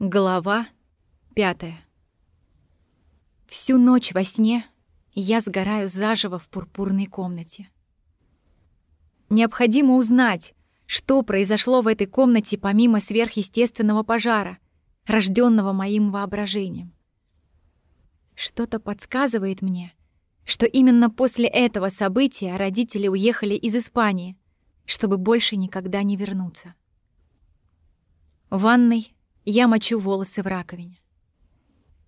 Глава пятая. Всю ночь во сне я сгораю заживо в пурпурной комнате. Необходимо узнать, что произошло в этой комнате помимо сверхъестественного пожара, рожденного моим воображением. Что-то подсказывает мне, что именно после этого события родители уехали из Испании, чтобы больше никогда не вернуться. В ванной я мочу волосы в раковине.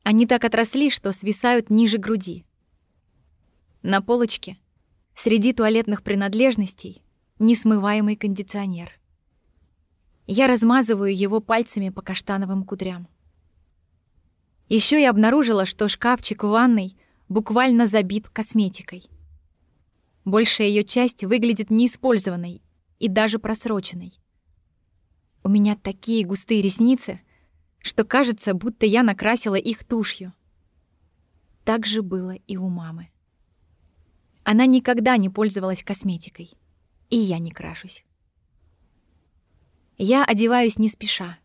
Они так отросли, что свисают ниже груди. На полочке, среди туалетных принадлежностей, несмываемый кондиционер. Я размазываю его пальцами по каштановым кудрям. Еще я обнаружила, что шкафчик в ванной буквально забит косметикой. Большая ее часть выглядит неиспользованной и даже просроченной. У меня такие густые ресницы, что кажется, будто я накрасила их тушью. Так же было и у мамы. Она никогда не пользовалась косметикой. И я не крашусь. Я одеваюсь не спеша.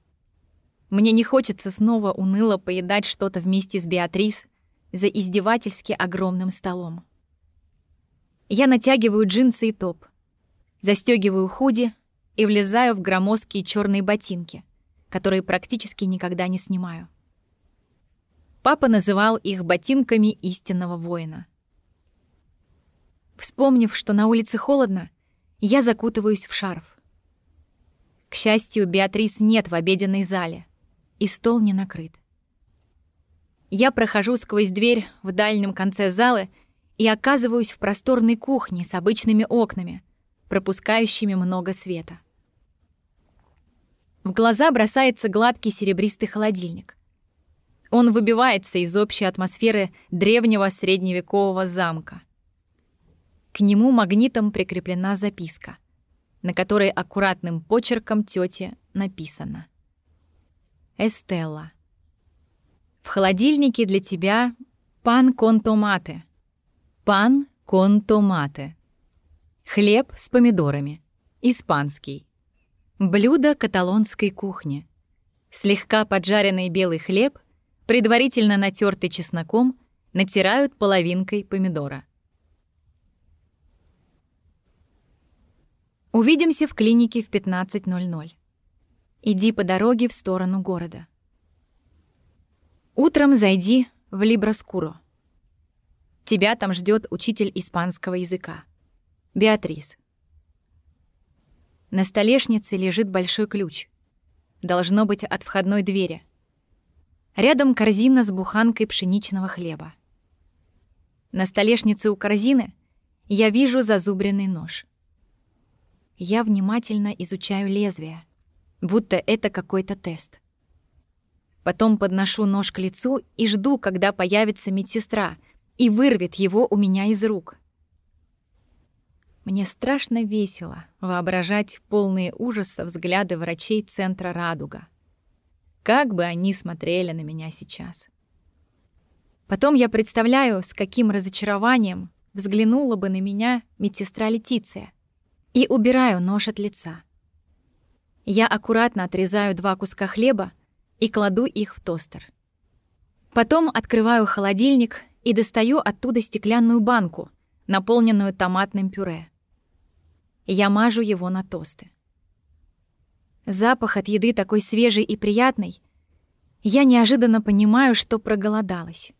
Мне не хочется снова уныло поедать что-то вместе с Беатрис за издевательски огромным столом. Я натягиваю джинсы и топ, застегиваю худи и влезаю в громоздкие черные ботинки — которые практически никогда не снимаю. Папа называл их ботинками истинного воина. Вспомнив, что на улице холодно, я закутываюсь в шарф. К счастью, Беатрис нет в обеденной зале, и стол не накрыт. Я прохожу сквозь дверь в дальнем конце зала и оказываюсь в просторной кухне с обычными окнами, пропускающими много света. В глаза бросается гладкий серебристый холодильник. Он выбивается из общей атмосферы древнего средневекового замка. К нему магнитом прикреплена записка, на которой аккуратным почерком тёте написано. «Эстелла, в холодильнике для тебя пан кон томате, пан кон томате, хлеб с помидорами, испанский, Блюдо каталонской кухни. Слегка поджаренный белый хлеб, предварительно натертый чесноком, натирают половинкой помидора. Увидимся в клинике в 15.00. Иди по дороге в сторону города. Утром зайди в Либроскуро. Тебя там ждет учитель испанского языка. Беатрис. На столешнице лежит большой ключ. Должно быть от входной двери. Рядом корзина с буханкой пшеничного хлеба. На столешнице у корзины я вижу зазубренный нож. Я внимательно изучаю лезвие, будто это какой-то тест. Потом подношу нож к лицу и жду, когда появится медсестра и вырвет его у меня из рук. Мне страшно весело воображать полные ужаса взгляды врачей центра «Радуга». Как бы они смотрели на меня сейчас. Потом я представляю, с каким разочарованием взглянула бы на меня медсестра Летиция, и убираю нож от лица. Я аккуратно отрезаю два куска хлеба и кладу их в тостер. Потом открываю холодильник и достаю оттуда стеклянную банку, наполненную томатным пюре. Я мажу его на тосты. Запах от еды такой свежий и приятный. Я неожиданно понимаю, что проголодалась.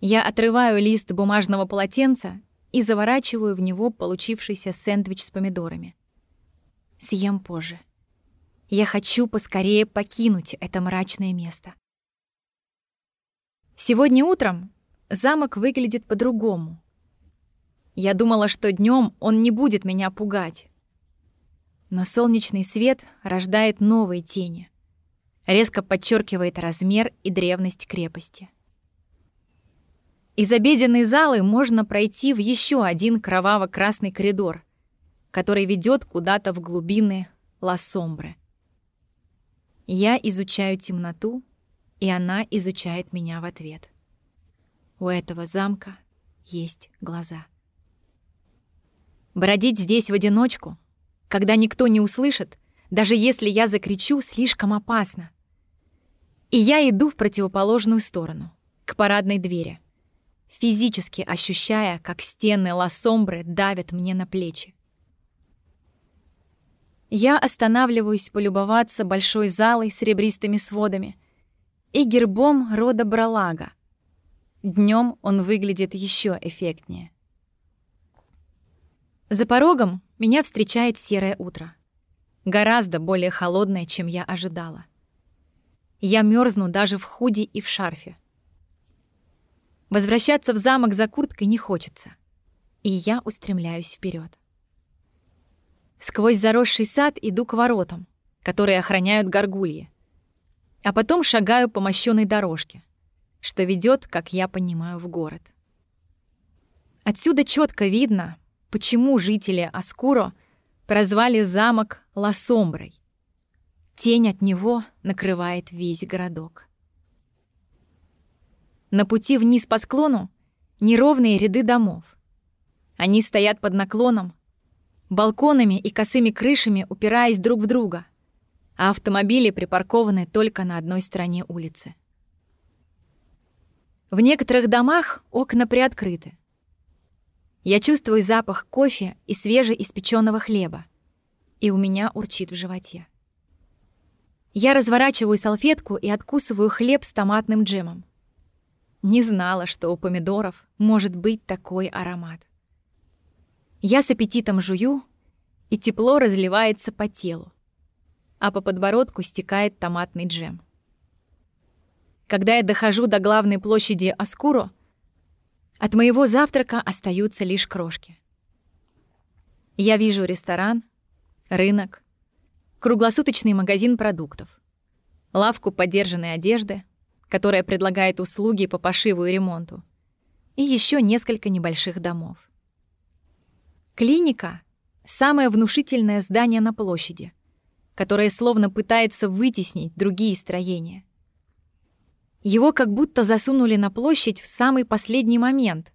Я отрываю лист бумажного полотенца и заворачиваю в него получившийся сэндвич с помидорами. Съем позже. Я хочу поскорее покинуть это мрачное место. Сегодня утром замок выглядит по-другому. Я думала, что днем он не будет меня пугать. Но солнечный свет рождает новые тени, резко подчеркивает размер и древность крепости. Из обеденной залы можно пройти в еще один кроваво-красный коридор, который ведет куда-то в глубины Ла-Сомбры. Я изучаю темноту, и она изучает меня в ответ. У этого замка есть глаза. Бродить здесь в одиночку, когда никто не услышит, даже если я закричу, слишком опасно. И я иду в противоположную сторону, к парадной двери, физически ощущая, как стены лосомбры давят мне на плечи. Я останавливаюсь полюбоваться большой залой с ребристыми сводами и гербом рода Бралага. Днем он выглядит еще эффектнее. За порогом меня встречает серое утро. Гораздо более холодное, чем я ожидала. Я мерзну даже в худи и в шарфе. Возвращаться в замок за курткой не хочется, и я устремляюсь вперед. Сквозь заросший сад иду к воротам, которые охраняют горгульи, а потом шагаю по мощенной дорожке, что ведет, как я понимаю, в город. Отсюда четко видно, почему жители Аскуро прозвали замок Ласомброй. Тень от него накрывает весь городок. На пути вниз по склону неровные ряды домов. Они стоят под наклоном, балконами и косыми крышами упираясь друг в друга, а автомобили припаркованы только на одной стороне улицы. В некоторых домах окна приоткрыты. Я чувствую запах кофе и свежеиспеченного хлеба, и у меня урчит в животе. Я разворачиваю салфетку и откусываю хлеб с томатным джемом. Не знала, что у помидоров может быть такой аромат. Я с аппетитом жую, и тепло разливается по телу, а по подбородку стекает томатный джем. Когда я дохожу до главной площади Аскуро, от моего завтрака остаются лишь крошки. Я вижу ресторан, рынок, круглосуточный магазин продуктов, лавку подержанной одежды, которая предлагает услуги по пошиву и ремонту, и еще несколько небольших домов. Клиника — самое внушительное здание на площади, которое словно пытается вытеснить другие строения. Его как будто засунули на площадь в самый последний момент,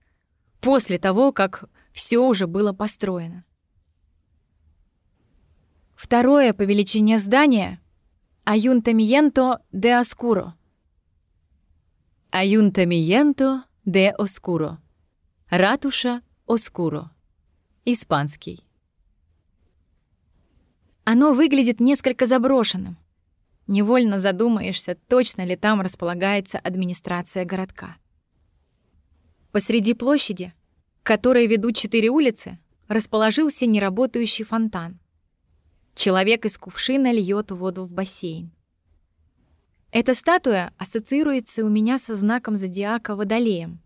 после того, как все уже было построено. Второе по величине здание — Аюнтамиенто де Аскуро. Аюнтамиенто де Оскуро. Ратуша Оскуро. Испанский. Оно выглядит несколько заброшенным. Невольно задумаешься, точно ли там располагается администрация городка. Посреди площади, к которой ведут четыре улицы, расположился неработающий фонтан. Человек из кувшина льет воду в бассейн. Эта статуя ассоциируется у меня со знаком зодиака Водолеем.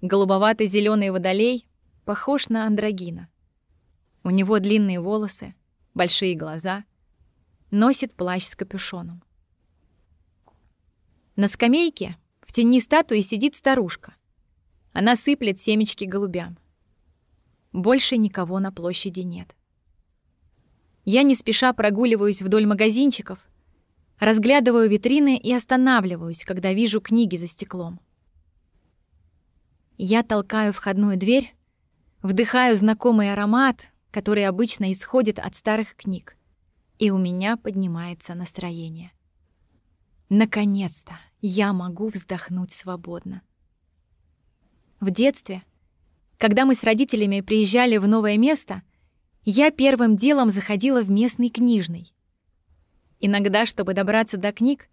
Голубоватый зеленый водолей похож на андрогина. У него длинные волосы, большие глаза, носит плащ с капюшоном. На скамейке в тени статуи сидит старушка. Она сыплет семечки голубям. Больше никого на площади нет. Я не спеша прогуливаюсь вдоль магазинчиков, разглядываю витрины и останавливаюсь, когда вижу книги за стеклом. Я толкаю входную дверь Вдыхаю знакомый аромат, который обычно исходит от старых книг, и у меня поднимается настроение. Наконец-то я могу вздохнуть свободно. В детстве, когда мы с родителями приезжали в новое место, я первым делом заходила в местный книжный. Иногда, чтобы добраться до книг,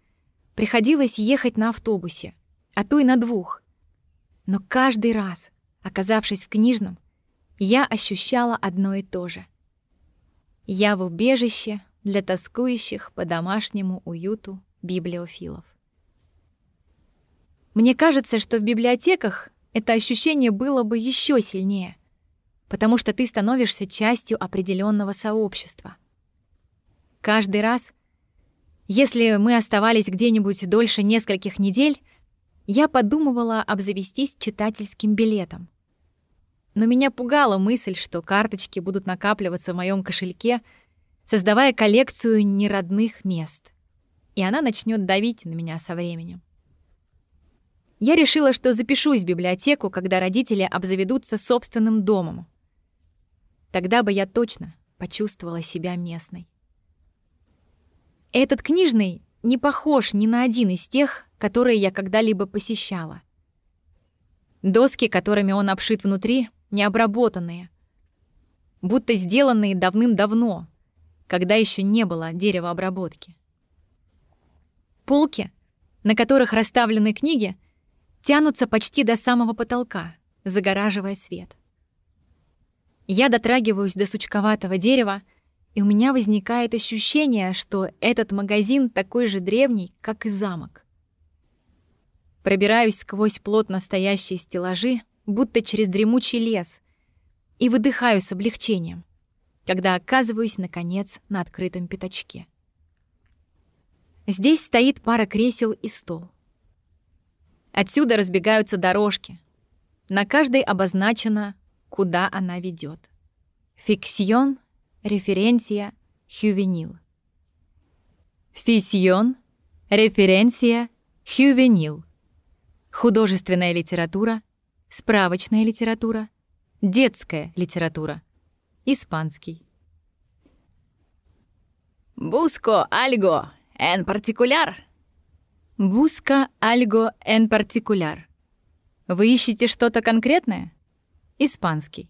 приходилось ехать на автобусе, а то и на двух. Но каждый раз, оказавшись в книжном, я ощущала одно и то же. Я в убежище для тоскующих по домашнему уюту библиофилов. Мне кажется, что в библиотеках это ощущение было бы еще сильнее, потому что ты становишься частью определенного сообщества. Каждый раз, если мы оставались где-нибудь дольше нескольких недель, я подумывала обзавестись читательским билетом. Но меня пугала мысль, что карточки будут накапливаться в моем кошельке, создавая коллекцию неродных мест. И она начнет давить на меня со временем. Я решила, что запишусь в библиотеку, когда родители обзаведутся собственным домом. Тогда бы я точно почувствовала себя местной. Этот книжный не похож ни на один из тех, которые я когда-либо посещала. Доски, которыми он обшит внутри, необработанные, будто сделанные давным-давно, когда еще не было деревообработки. Полки, на которых расставлены книги, тянутся почти до самого потолка, загораживая свет. Я дотрагиваюсь до сучковатого дерева, и у меня возникает ощущение, что этот магазин такой же древний, как и замок. Пробираюсь сквозь плотно стоящие стеллажи, будто через дремучий лес, и выдыхаю с облегчением, когда оказываюсь, наконец, на открытом пятачке. Здесь стоит пара кресел и стол. Отсюда разбегаются дорожки. На каждой обозначено, куда она ведет. Фиксион, референция, хювенил. Фисьон, референция, хювенил. Художественная литература, справочная литература, детская литература, испанский. Буско альго en particular. Буско альго en particular. Вы ищете что-то конкретное? Испанский.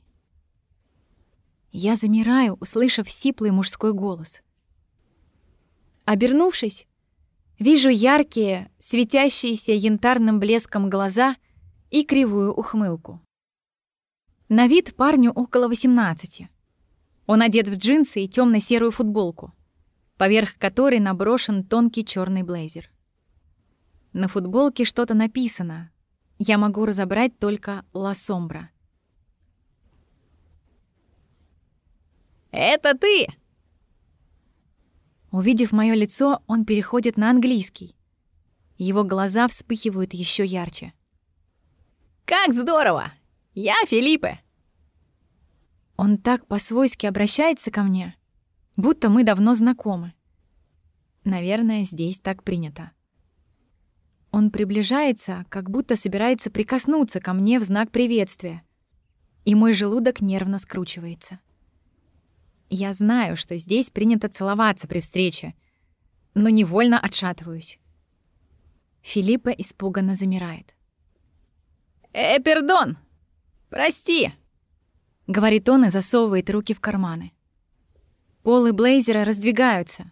Я замираю, услышав сиплый мужской голос. Обернувшись, вижу яркие, светящиеся янтарным блеском глаза и кривую ухмылку. На вид парню около 18. Он одет в джинсы и темно серую футболку, поверх которой наброшен тонкий черный блейзер. На футболке что-то написано. Я могу разобрать только «Ла Сомбра». «Это ты!» Увидев мое лицо, он переходит на английский. Его глаза вспыхивают еще ярче. «Как здорово! Я Филиппе!» Он так по-свойски обращается ко мне, будто мы давно знакомы. Наверное, здесь так принято. Он приближается, как будто собирается прикоснуться ко мне в знак приветствия, и мой желудок нервно скручивается. Я знаю, что здесь принято целоваться при встрече, но невольно отшатываюсь. Филиппа испуганно замирает. «Э, пердон! Прости!» — говорит он и засовывает руки в карманы. Полы блейзера раздвигаются,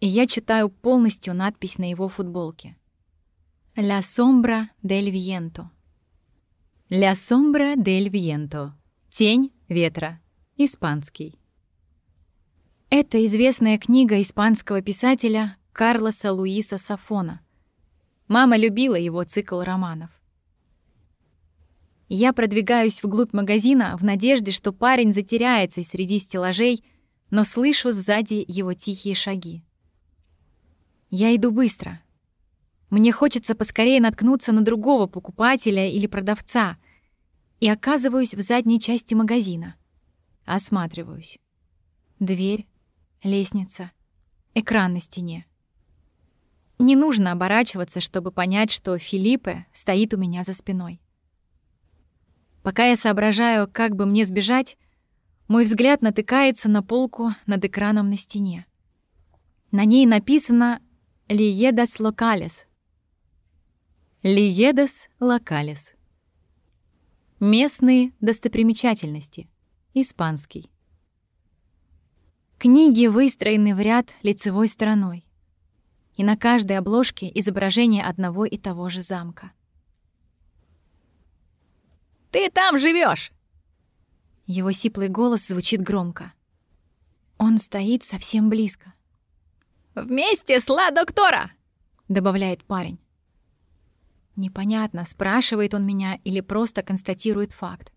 и я читаю полностью надпись на его футболке. «La sombra del viento». «La sombra del viento». «Тень ветра». Испанский. Это известная книга испанского писателя Карлоса Луиса Сафона. Мама любила его цикл романов. Я продвигаюсь вглубь магазина в надежде, что парень затеряется среди стеллажей, но слышу сзади его тихие шаги. Я иду быстро. Мне хочется поскорее наткнуться на другого покупателя или продавца и оказываюсь в задней части магазина. Осматриваюсь. Дверь, лестница, экран на стене. Не нужно оборачиваться, чтобы понять, что Филиппе стоит у меня за спиной. Пока я соображаю, как бы мне сбежать, мой взгляд натыкается на полку над экраном на стене. На ней написано «Лиедас локалес». «Лиедас локалес». Местные достопримечательности. Испанский. Книги выстроены в ряд лицевой стороной. И на каждой обложке изображение одного и того же замка. Ты там живешь? Его сиплый голос звучит громко. Он стоит совсем близко. «Вместе с Ла Доктора!» — добавляет парень. Непонятно, спрашивает он меня или просто констатирует факт.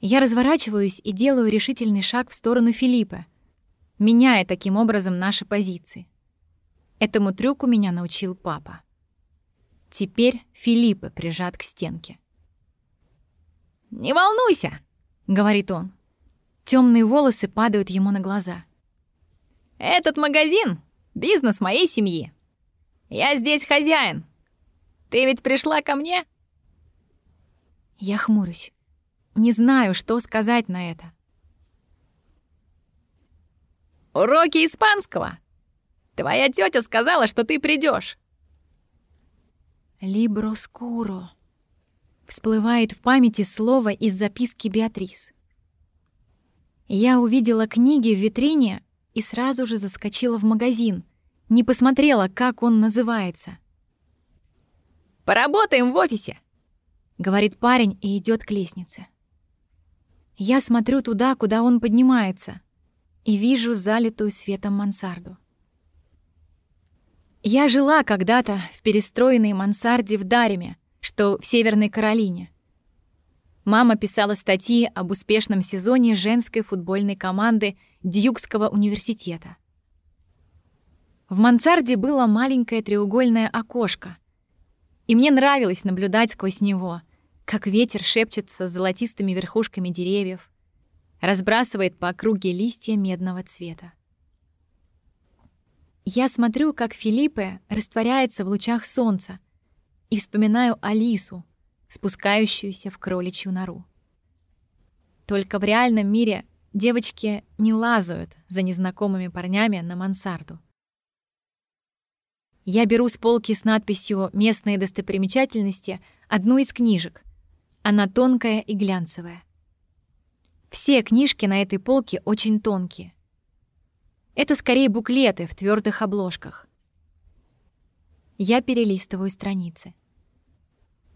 Я разворачиваюсь и делаю решительный шаг в сторону Филиппа, меняя таким образом наши позиции. Этому трюку меня научил папа. Теперь Филиппа прижат к стенке. «Не волнуйся», — говорит он. Темные волосы падают ему на глаза. «Этот магазин — бизнес моей семьи. Я здесь хозяин. Ты ведь пришла ко мне?» Я хмурюсь. Не знаю, что сказать на это. «Уроки испанского!» Твоя тетя сказала, что ты придешь. Либроскуро. Всплывает в памяти слово из записки Беатрис. Я увидела книги в витрине и сразу же заскочила в магазин. Не посмотрела, как он называется. «Поработаем в офисе», — говорит парень и идет к лестнице. Я смотрю туда, куда он поднимается, и вижу залитую светом мансарду. Я жила когда-то в перестроенной мансарде в Дареме, что в Северной Каролине. Мама писала статьи об успешном сезоне женской футбольной команды Дьюкского университета. В мансарде было маленькое треугольное окошко, и мне нравилось наблюдать сквозь него, как ветер шепчется с золотистыми верхушками деревьев, разбрасывает по округе листья медного цвета. Я смотрю, как Филиппе растворяется в лучах солнца, и вспоминаю Алису, спускающуюся в кроличью нору. Только в реальном мире девочки не лазают за незнакомыми парнями на мансарду. Я беру с полки с надписью «Местные достопримечательности» одну из книжек. Она тонкая и глянцевая. Все книжки на этой полке очень тонкие. Это скорее буклеты в твердых обложках. Я перелистываю страницы.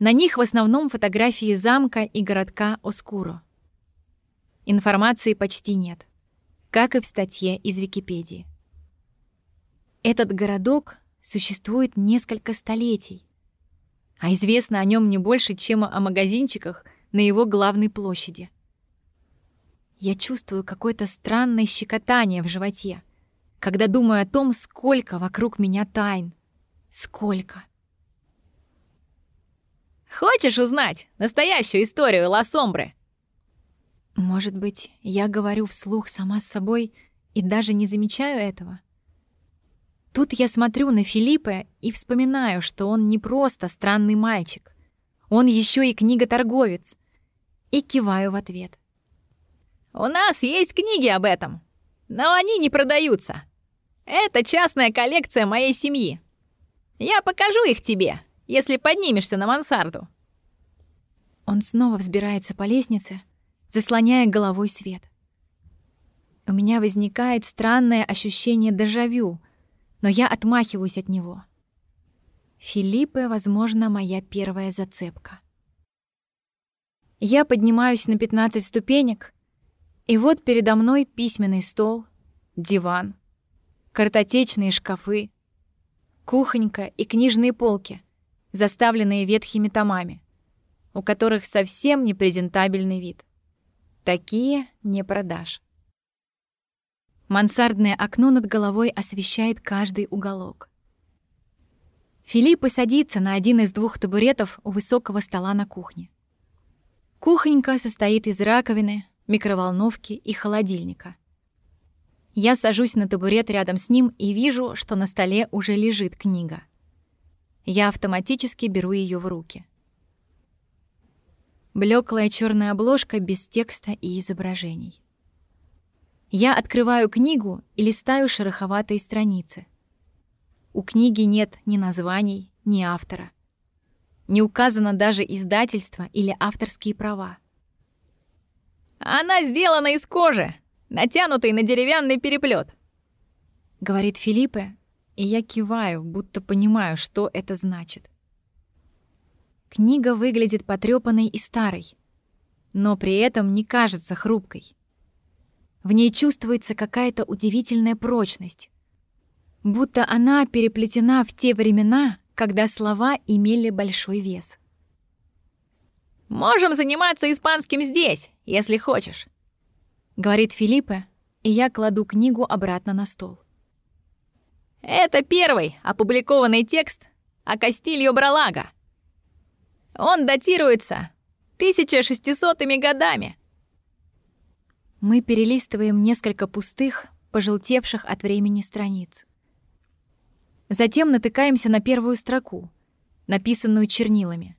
На них в основном фотографии замка и городка Оскуро. Информации почти нет, как и в статье из Википедии. Этот городок существует несколько столетий, а известно о нем не больше, чем о магазинчиках на его главной площади. Я чувствую какое-то странное щекотание в животе, когда думаю о том, сколько вокруг меня тайн. Сколько. Хочешь узнать настоящую историю Лосомбры? Может быть, я говорю вслух сама с собой и даже не замечаю этого? Тут я смотрю на Филиппа и вспоминаю, что он не просто странный мальчик. Он еще и книготорговец. И киваю в ответ. «У нас есть книги об этом, но они не продаются. Это частная коллекция моей семьи. Я покажу их тебе, если поднимешься на мансарду». Он снова взбирается по лестнице, заслоняя головой свет. У меня возникает странное ощущение дежавю, но я отмахиваюсь от него. Филиппе, возможно, моя первая зацепка. Я поднимаюсь на 15 ступенек, и вот передо мной письменный стол, диван, картотечные шкафы, кухонька и книжные полки — заставленные ветхими томами, у которых совсем не презентабельный вид. Такие не продашь. Мансардное окно над головой освещает каждый уголок. Филипп садится на один из двух табуретов у высокого стола на кухне. Кухонька состоит из раковины, микроволновки и холодильника. Я сажусь на табурет рядом с ним и вижу, что на столе уже лежит книга. Я автоматически беру ее в руки. Блеклая черная обложка без текста и изображений. Я открываю книгу и листаю шероховатые страницы. У книги нет ни названий, ни автора. Не указано даже издательство или авторские права. «Она сделана из кожи, натянутой на деревянный переплет, говорит Филиппе, и я киваю, будто понимаю, что это значит. Книга выглядит потрёпанной и старой, но при этом не кажется хрупкой. В ней чувствуется какая-то удивительная прочность, будто она переплетена в те времена, когда слова имели большой вес. «Можем заниматься испанским здесь, если хочешь», — говорит Филиппе, и я кладу книгу обратно на стол. Это первый опубликованный текст о Кастильо Бралага. Он датируется 1600-ми годами. Мы перелистываем несколько пустых, пожелтевших от времени страниц. Затем натыкаемся на первую строку, написанную чернилами.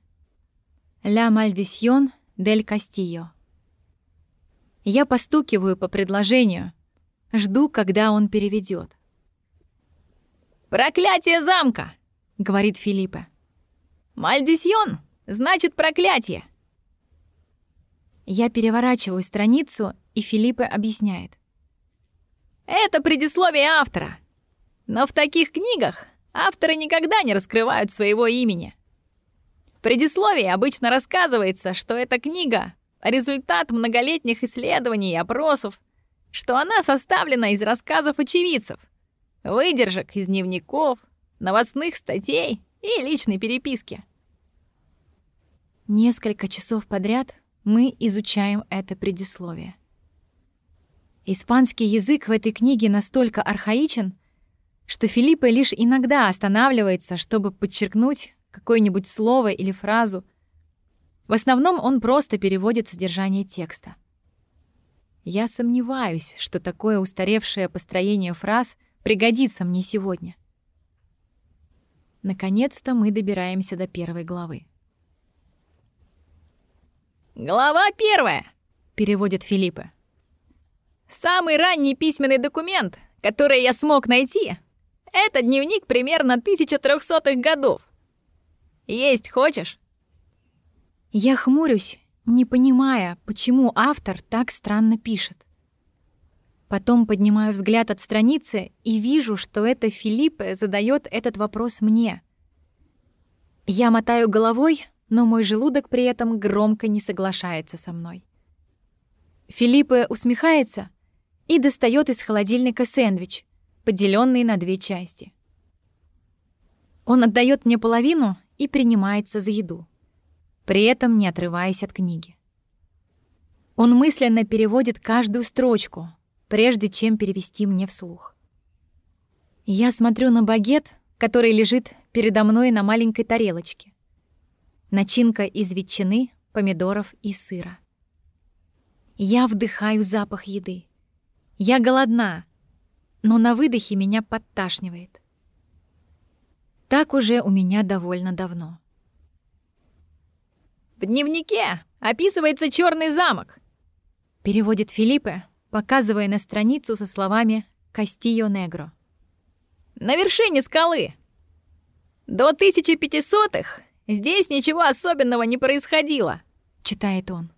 «La maldición del Castillo». Я постукиваю по предложению, жду, когда он переведет. «Проклятие замка!» — говорит Филиппе. «Мальдисьон» значит проклятие. Я переворачиваю страницу, и Филиппе объясняет. Это предисловие автора. Но в таких книгах авторы никогда не раскрывают своего имени. В предисловии обычно рассказывается, что эта книга — результат многолетних исследований и опросов, что она составлена из рассказов очевидцев, выдержек из дневников, новостных статей и личной переписки. Несколько часов подряд мы изучаем это предисловие. Испанский язык в этой книге настолько архаичен, что Филиппе лишь иногда останавливается, чтобы подчеркнуть какое-нибудь слово или фразу. В основном он просто переводит содержание текста. Я сомневаюсь, что такое устаревшее построение фраз пригодится мне сегодня. Наконец-то мы добираемся до первой главы. «Глава первая», — переводит Филиппе. Самый ранний письменный документ, который я смог найти, это дневник примерно 1300-х годов. Есть хочешь? Я хмурюсь, не понимая, почему автор так странно пишет. Потом поднимаю взгляд от страницы и вижу, что это Филиппе задает этот вопрос мне. Я мотаю головой, но мой желудок при этом громко не соглашается со мной. Филиппе усмехается и достает из холодильника сэндвич, поделенный на две части. Он отдает мне половину и принимается за еду, при этом не отрываясь от книги. Он мысленно переводит каждую строчку, прежде чем перевести мне вслух. Я смотрю на багет, который лежит передо мной на маленькой тарелочке. Начинка из ветчины, помидоров и сыра. Я вдыхаю запах еды. Я голодна, но на выдохе меня подташнивает. Так уже у меня довольно давно. «В дневнике описывается черный замок», — переводит Филиппе, показывая на страницу со словами «Кастио Негро». «На вершине скалы. До 1500-х здесь ничего особенного не происходило», — читает он.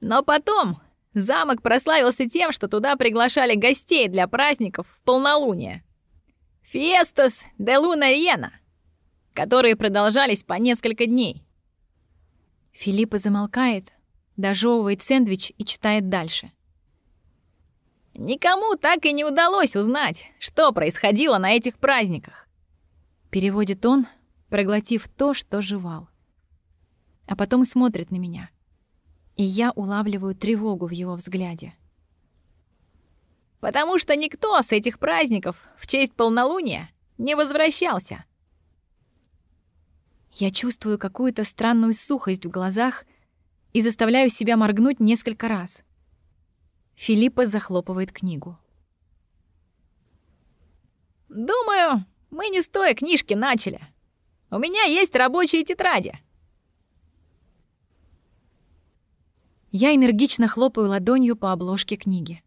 «Но потом Замок прославился тем, что туда приглашали гостей для праздников в полнолуние. Фестас де Луна Йена, которые продолжались по несколько дней. Филиппа замолкает, дожевывает сэндвич и читает дальше. Никому так и не удалось узнать, что происходило на этих праздниках. Переводит он, проглотив то, что жевал. А потом смотрит на меня и я улавливаю тревогу в его взгляде. «Потому что никто с этих праздников в честь полнолуния не возвращался». Я чувствую какую-то странную сухость в глазах и заставляю себя моргнуть несколько раз. Филиппа захлопывает книгу. «Думаю, мы не с той книжки начали. У меня есть рабочие тетради». Я энергично хлопаю ладонью по обложке книги.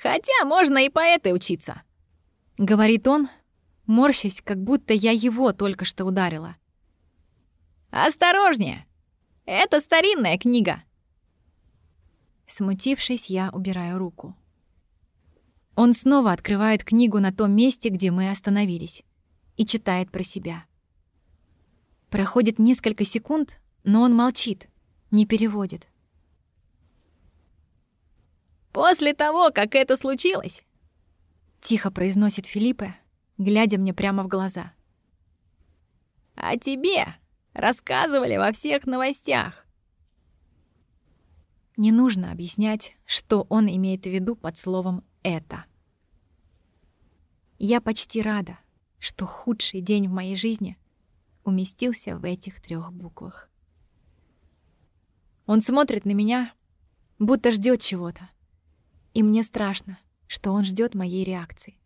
«Хотя можно и по этой учиться», — говорит он, морщась, как будто я его только что ударила. «Осторожнее! Это старинная книга!» Смутившись, я убираю руку. Он снова открывает книгу на том месте, где мы остановились, и читает про себя. Проходит несколько секунд, но он молчит, не переводит. «После того, как это случилось», — тихо произносит Филиппе, глядя мне прямо в глаза. «О тебе рассказывали во всех новостях». Не нужно объяснять, что он имеет в виду под словом «это». Я почти рада, что худший день в моей жизни уместился в этих трех буквах. Он смотрит на меня, будто ждет чего-то. И мне страшно, что он ждет моей реакции.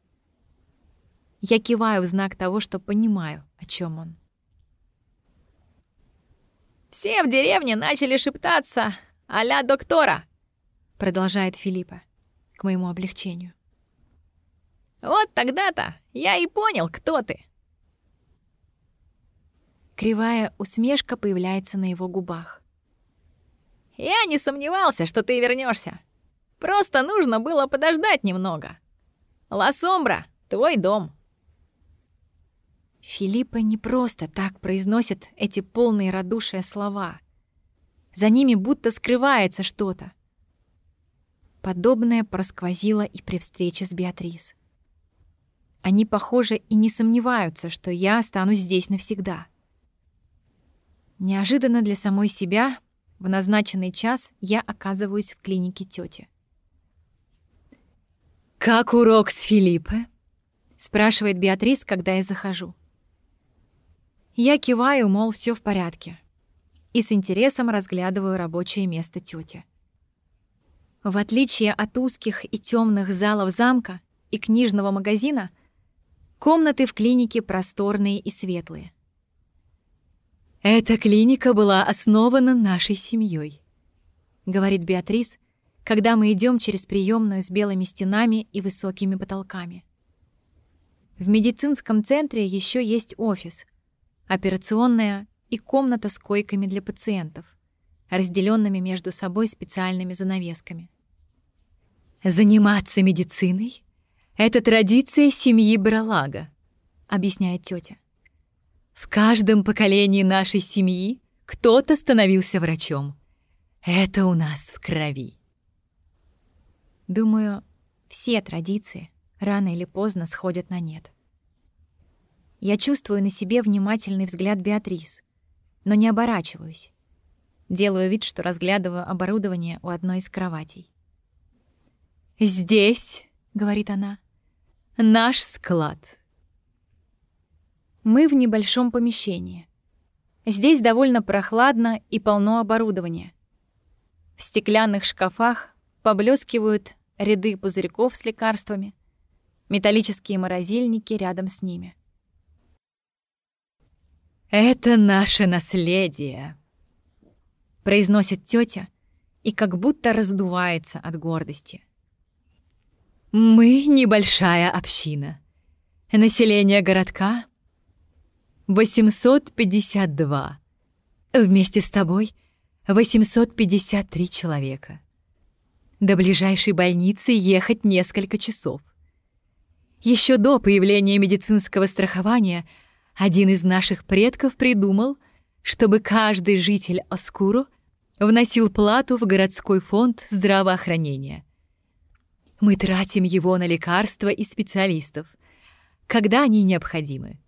Я киваю в знак того, что понимаю, о чем он. «Все в деревне начали шептаться а доктора», продолжает Филиппа, к моему облегчению. Вот тогда-то я и понял, кто ты. Кривая усмешка появляется на его губах. Я не сомневался, что ты вернешься. Просто нужно было подождать немного. Ласомбра, твой дом. Филиппа не просто так произносит эти полные радушия слова. За ними будто скрывается что-то. Подобное просквозило и при встрече с Беатрис. Они, похоже, и не сомневаются, что я останусь здесь навсегда. Неожиданно для самой себя в назначенный час я оказываюсь в клинике тети. «Как урок с Филиппе?» — спрашивает Беатрис, когда я захожу. Я киваю, мол, все в порядке, и с интересом разглядываю рабочее место тети. В отличие от узких и темных залов замка и книжного магазина, комнаты в клинике просторные и светлые. «Эта клиника была основана нашей семьей, говорит Беатрис, когда мы идем через приемную с белыми стенами и высокими потолками. В медицинском центре еще есть офис, операционная и комната с койками для пациентов, разделенными между собой специальными занавесками. «Заниматься медициной — это традиция семьи Бралага», — объясняет тетя. «В каждом поколении нашей семьи кто-то становился врачом. Это у нас в крови». Думаю, все традиции рано или поздно сходят на нет. Я чувствую на себе внимательный взгляд Беатрис, но не оборачиваюсь. Делаю вид, что разглядываю оборудование у одной из кроватей. «Здесь», — говорит она, — «наш склад». Мы в небольшом помещении. Здесь довольно прохладно и полно оборудования. В стеклянных шкафах поблескивают ряды пузырьков с лекарствами, металлические морозильники рядом с ними. «Это наше наследие», — произносит тетя и как будто раздувается от гордости. Мы небольшая община. Население городка 852. Вместе с тобой 853 человека. До ближайшей больницы ехать несколько часов. Еще до появления медицинского страхования один из наших предков придумал, чтобы каждый житель Оскуру вносил плату в городской фонд здравоохранения — мы тратим его на лекарства и специалистов, когда они необходимы.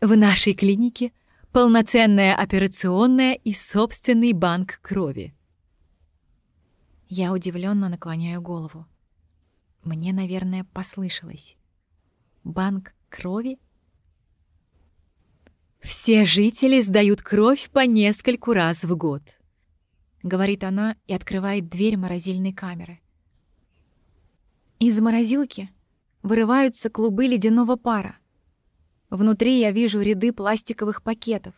В нашей клинике полноценная операционная и собственный банк крови. Я удивленно наклоняю голову. Мне, наверное, послышалось. Банк крови? Все жители сдают кровь по нескольку раз в год, говорит она и открывает дверь морозильной камеры. Из морозилки вырываются клубы ледяного пара. Внутри я вижу ряды пластиковых пакетов,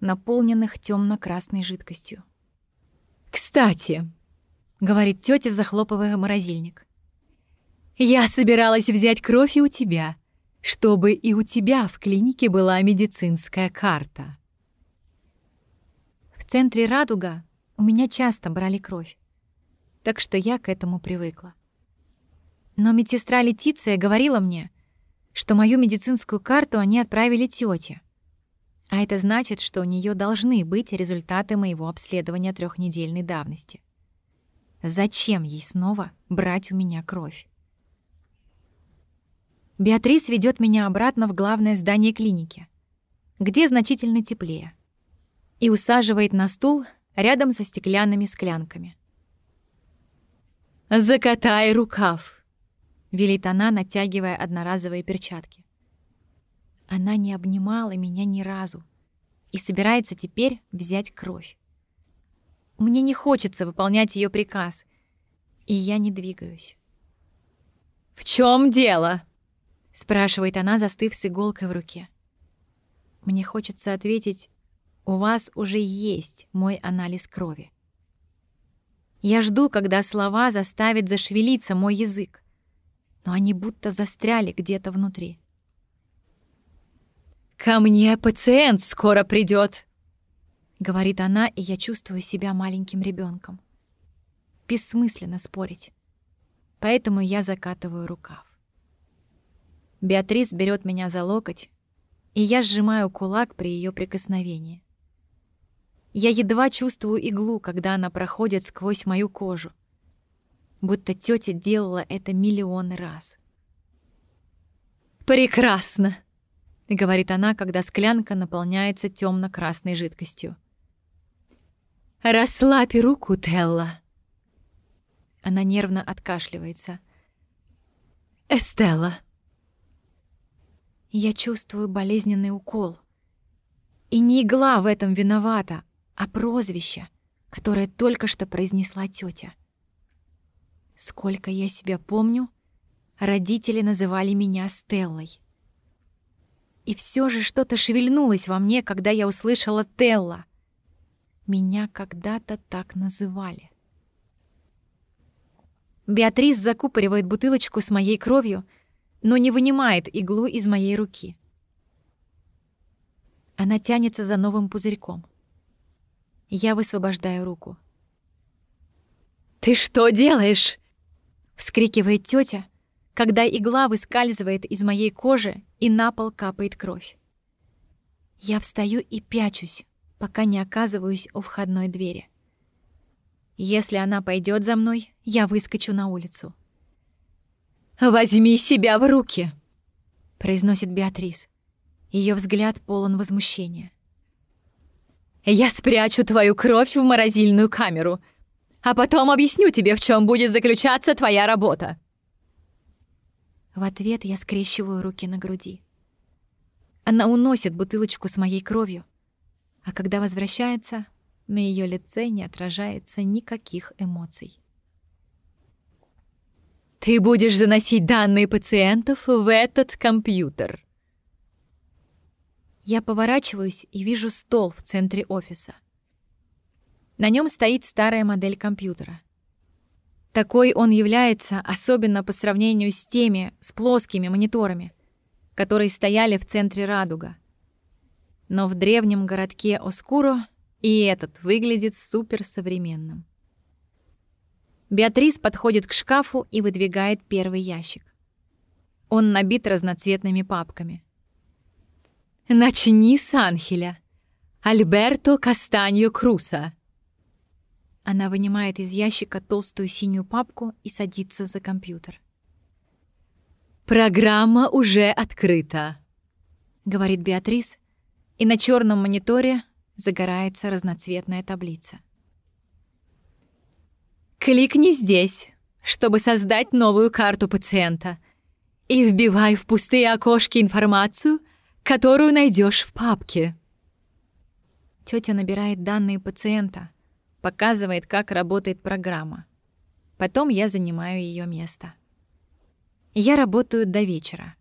наполненных темно-красной жидкостью. «Кстати», — говорит тетя, захлопывая морозильник, «я собиралась взять кровь и у тебя, чтобы и у тебя в клинике была медицинская карта». В центре «Радуга» у меня часто брали кровь, так что я к этому привыкла. Но медсестра Летиция говорила мне, что мою медицинскую карту они отправили тете. А это значит, что у нее должны быть результаты моего обследования трехнедельной давности. Зачем ей снова брать у меня кровь? Беатрис ведет меня обратно в главное здание клиники, где значительно теплее, и усаживает на стул рядом со стеклянными склянками. «Закатай рукав», — велит она, натягивая одноразовые перчатки. Она не обнимала меня ни разу и собирается теперь взять кровь. Мне не хочется выполнять ее приказ, и я не двигаюсь. «В чем дело?» — спрашивает она, застыв с иголкой в руке. Мне хочется ответить, у вас уже есть мой анализ крови. Я жду, когда слова заставят зашевелиться мой язык. но они будто застряли где-то внутри. «Ко мне пациент скоро придет, говорит она, и я чувствую себя маленьким ребенком. Бессмысленно спорить. Поэтому я закатываю рукав. Беатрис берет меня за локоть, и я сжимаю кулак при ее прикосновении. Я едва чувствую иглу, когда она проходит сквозь мою кожу, будто тетя делала это миллионы раз. «Прекрасно!» — говорит она, когда склянка наполняется темно красной жидкостью. «Расслабь руку, Телла!» Она нервно откашливается. «Эстелла!» Я чувствую болезненный укол. И не игла в этом виновата, а прозвище, которое только что произнесла тетя. Сколько я себя помню, родители называли меня Стеллой. И все же что-то шевельнулось во мне, когда я услышала Телла. Меня когда-то так называли. Беатрис закупоривает бутылочку с моей кровью, но не вынимает иглу из моей руки. Она тянется за новым пузырьком. Я высвобождаю руку. «Ты что делаешь?» вскрикивает тетя, когда игла выскальзывает из моей кожи и на пол капает кровь. Я встаю и пячусь, пока не оказываюсь у входной двери. Если она пойдет за мной, я выскочу на улицу. «Возьми себя в руки!» — произносит Беатрис. Ее взгляд полон возмущения. «Я спрячу твою кровь в морозильную камеру а потом объясню тебе, в чем будет заключаться твоя работа». В ответ я скрещиваю руки на груди. Она уносит бутылочку с моей кровью, а когда возвращается, на ее лице не отражается никаких эмоций. «Ты будешь заносить данные пациентов в этот компьютер». Я поворачиваюсь и вижу стол в центре офиса — на нем стоит старая модель компьютера. Такой он является, особенно по сравнению с теми, с плоскими мониторами, которые стояли в центре радуга. Но в древнем городке Оскуро и этот выглядит суперсовременным. Беатрис подходит к шкафу и выдвигает первый ящик. Он набит разноцветными папками. «Начни с Анхеля. Альберто Кастаньо Круса», она вынимает из ящика толстую синюю папку и садится за компьютер. «Программа уже открыта», — говорит Беатрис, и на черном мониторе загорается разноцветная таблица. «Кликни здесь, чтобы создать новую карту пациента, и вбивай в пустые окошки информацию, которую найдешь в папке». Тетя набирает данные пациента — показывает, как работает программа. Потом я занимаю ее место. Я работаю до вечера,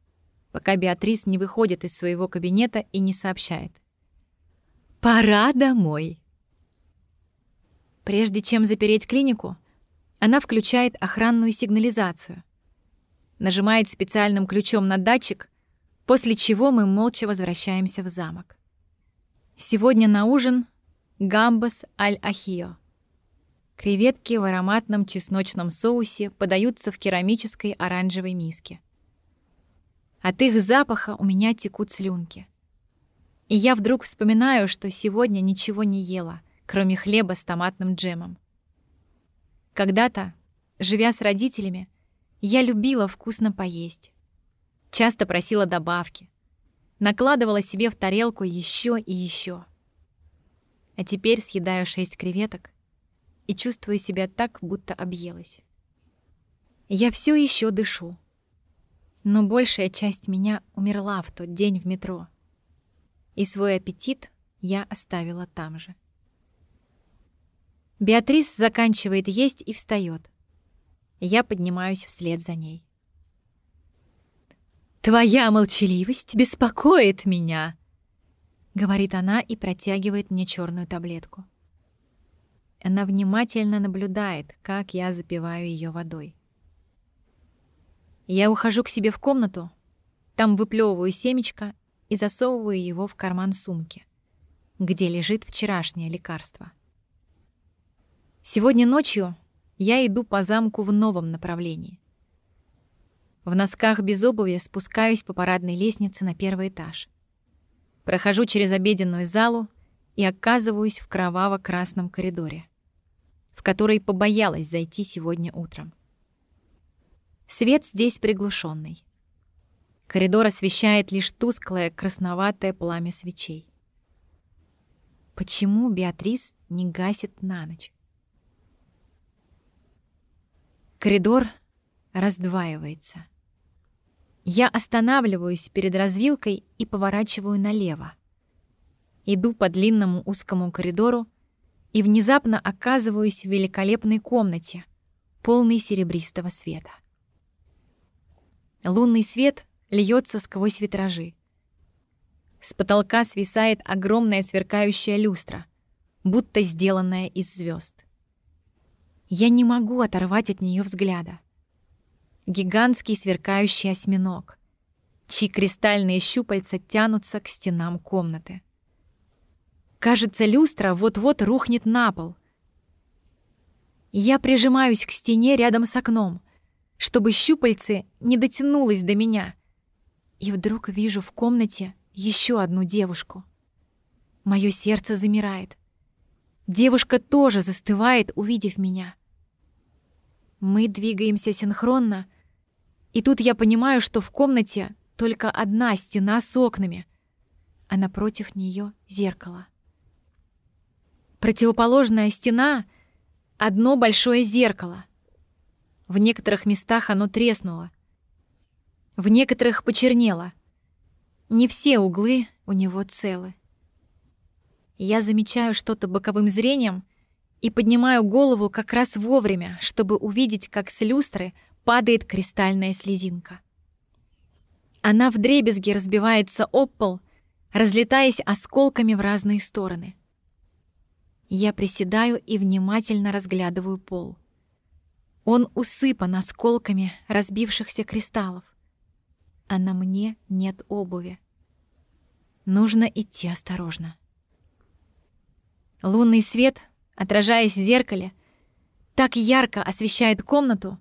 пока Беатрис не выходит из своего кабинета и не сообщает. «Пора домой». Прежде чем запереть клинику, она включает охранную сигнализацию, нажимает специальным ключом на датчик, после чего мы молча возвращаемся в замок. Сегодня на ужин Гамбас аль-Ахио. Креветки в ароматном чесночном соусе подаются в керамической оранжевой миске. От их запаха у меня текут слюнки. И я вдруг вспоминаю, что сегодня ничего не ела, кроме хлеба с томатным джемом. Когда-то, живя с родителями, я любила вкусно поесть. Часто просила добавки. Накладывала себе в тарелку еще и еще. А теперь съедаю шесть креветок и чувствую себя так, будто объелась. Я все еще дышу. Но большая часть меня умерла в тот день в метро. И свой аппетит я оставила там же. Беатрис заканчивает есть и встает. Я поднимаюсь вслед за ней. «Твоя молчаливость беспокоит меня», — говорит она и протягивает мне черную таблетку. Она внимательно наблюдает, как я запиваю ее водой. Я ухожу к себе в комнату, там выплевываю семечко и засовываю его в карман сумки, где лежит вчерашнее лекарство. Сегодня ночью я иду по замку в новом направлении. В носках без обуви спускаюсь по парадной лестнице на первый этаж. Прохожу через обеденную залу и оказываюсь в кроваво-красном коридоре, в который побоялась зайти сегодня утром. Свет здесь приглушенный. Коридор освещает лишь тусклое красноватое пламя свечей. Почему Беатрис не гасит на ночь? Коридор раздваивается. Я останавливаюсь перед развилкой и поворачиваю налево. Иду по длинному узкому коридору и внезапно оказываюсь в великолепной комнате, полной серебристого света. Лунный свет льется сквозь витражи. С потолка свисает огромная сверкающая люстра, будто сделанная из звезд. Я не могу оторвать от нее взгляда. Гигантский сверкающий осьминог, чьи кристальные щупальца тянутся к стенам комнаты. Кажется, люстра вот-вот рухнет на пол. Я прижимаюсь к стене рядом с окном, чтобы щупальце не дотянулось до меня — и вдруг вижу в комнате еще одну девушку. Мое сердце замирает. Девушка тоже застывает, увидев меня. Мы двигаемся синхронно, и тут я понимаю, что в комнате только одна стена с окнами, а напротив нее зеркало. Противоположная стена — одно большое зеркало. В некоторых местах оно треснуло — в некоторых почернело. Не все углы у него целы. Я замечаю что-то боковым зрением и поднимаю голову как раз вовремя, чтобы увидеть, как с люстры падает кристальная слезинка. Она вдребезги разбивается об пол, разлетаясь осколками в разные стороны. Я приседаю и внимательно разглядываю пол. Он усыпан осколками разбившихся кристаллов а на мне нет обуви. Нужно идти осторожно. Лунный свет, отражаясь в зеркале, так ярко освещает комнату,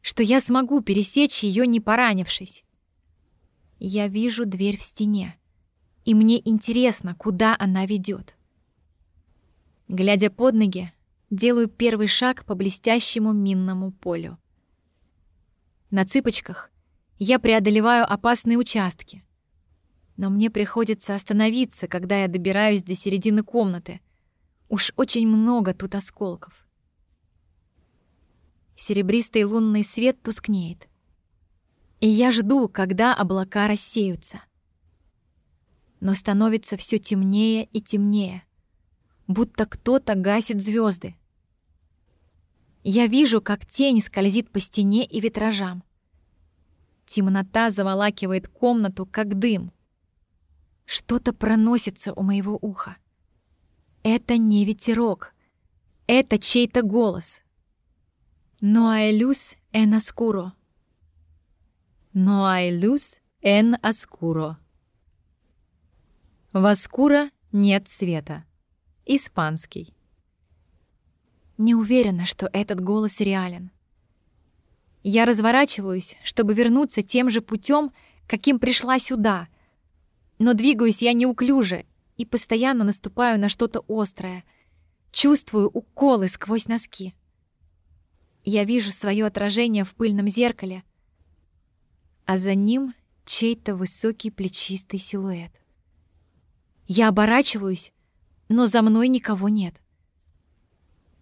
что я смогу пересечь ее, не поранившись. Я вижу дверь в стене, и мне интересно, куда она ведет. Глядя под ноги, делаю первый шаг по блестящему минному полю. На цыпочках я преодолеваю опасные участки. Но мне приходится остановиться, когда я добираюсь до середины комнаты. Уж очень много тут осколков. Серебристый лунный свет тускнеет. И я жду, когда облака рассеются. Но становится все темнее и темнее, будто кто-то гасит звезды. Я вижу, как тень скользит по стене и витражам. Темнота заволакивает комнату, как дым. Что-то проносится у моего уха. Это не ветерок. Это чей-то голос. «Ноайлюс эн аскуро». «Ноайлюс эн аскуро». В аскура нет света. Испанский. Не уверена, что этот голос реален. Я разворачиваюсь, чтобы вернуться тем же путем, каким пришла сюда. Но двигаюсь я неуклюже и постоянно наступаю на что-то острое. Чувствую уколы сквозь носки. Я вижу свое отражение в пыльном зеркале, а за ним чей-то высокий плечистый силуэт. Я оборачиваюсь, но за мной никого нет.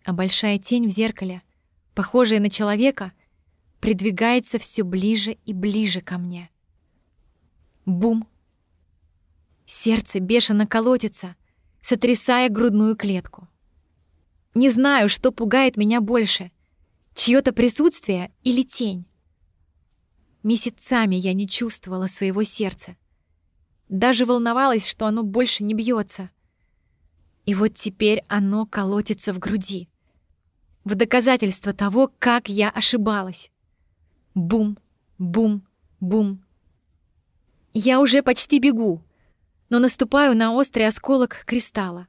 А большая тень в зеркале, похожая на человека, придвигается все ближе и ближе ко мне. Бум! Сердце бешено колотится, сотрясая грудную клетку. Не знаю, что пугает меня больше — чьё-то присутствие или тень. Месяцами я не чувствовала своего сердца. Даже волновалась, что оно больше не бьется. И вот теперь оно колотится в груди. В доказательство того, как я ошибалась. Бум! Бум, бум. Я уже почти бегу, но наступаю на острый осколок кристалла.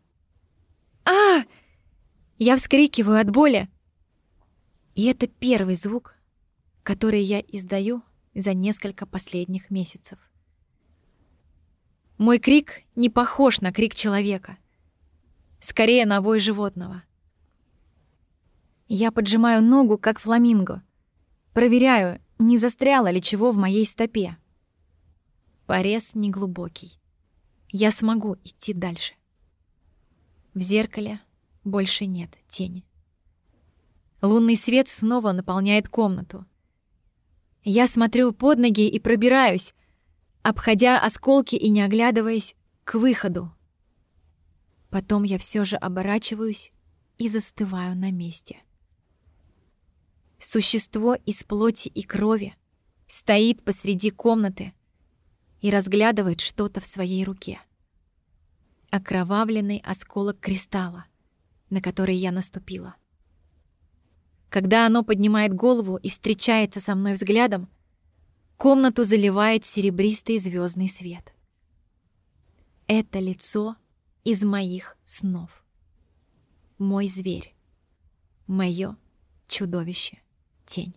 а Я вскрикиваю от боли. И это первый звук, который я издаю за несколько последних месяцев. Мой крик не похож на крик человека. Скорее на вой животного. Я поджимаю ногу, как фламинго. Проверяю, не застряло ли чего в моей стопе. Порез неглубокий. Я смогу идти дальше. В зеркале больше нет тени. Лунный свет снова наполняет комнату. Я смотрю под ноги и пробираюсь, обходя осколки и не оглядываясь, к выходу. Потом я все же оборачиваюсь и застываю на месте. Существо из плоти и крови стоит посреди комнаты и разглядывает что-то в своей руке. Окровавленный осколок кристалла, на который я наступила. Когда оно поднимает голову и встречается со мной взглядом, Комнату заливает серебристый звездный свет. Это лицо из моих снов. Мой зверь. Моё чудовище. Тень.